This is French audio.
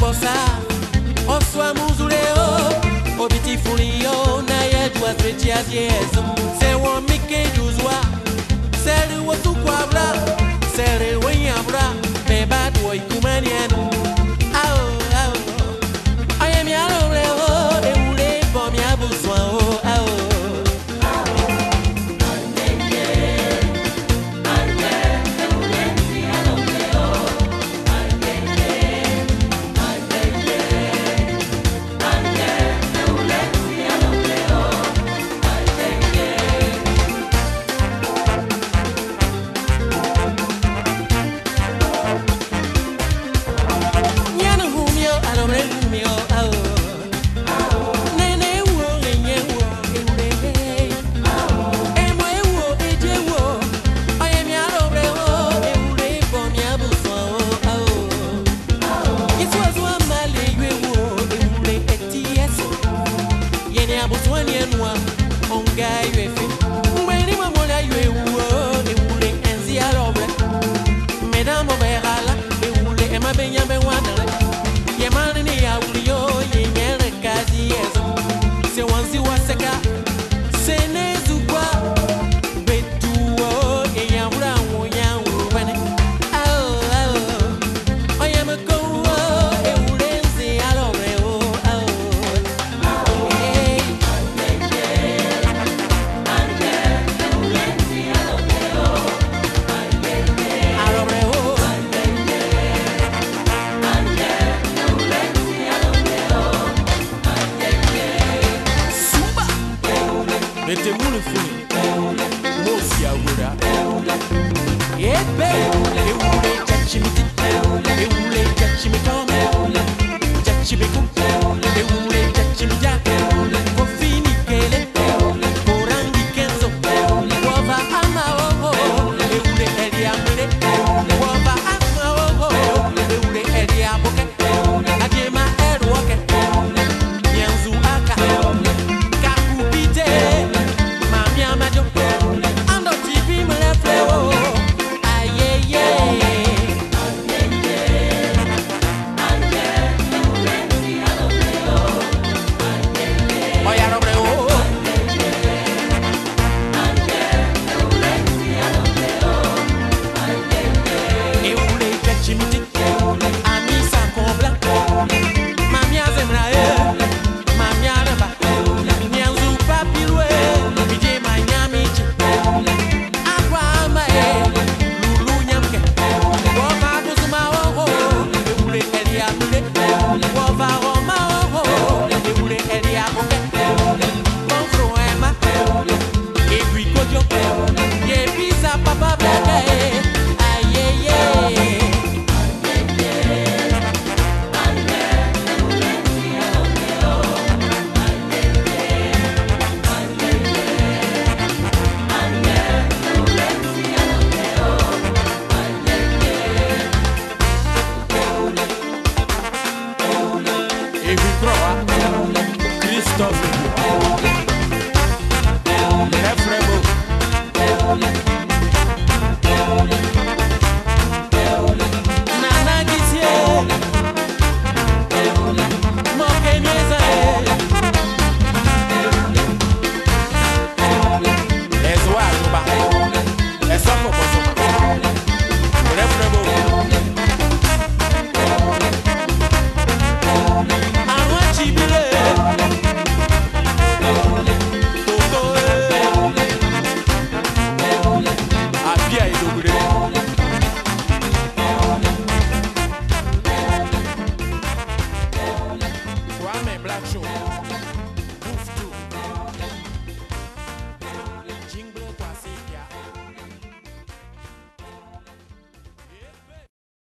makosa oswa muzuleo obitifuliyo naye twatwe tiatyezum sewomikejuzwa seliwotukwabo 겨울에 자취 déroulé, déroulé, déroulé, déroulé, déroulé, déroulé, déroulé, déroulé, Stop. black shoe.